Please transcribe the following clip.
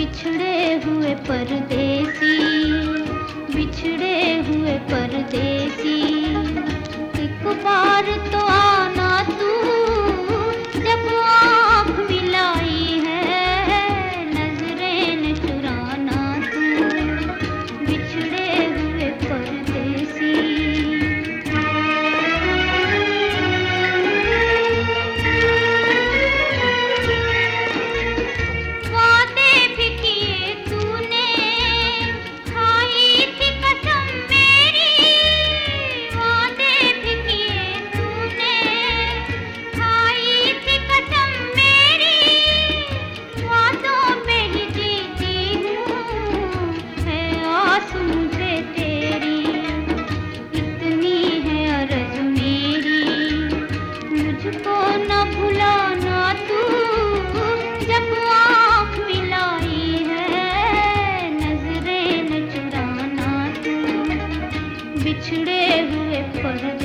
बिछड़े हुए परदेसी बिछड़े हुए बिछड़े हुए पर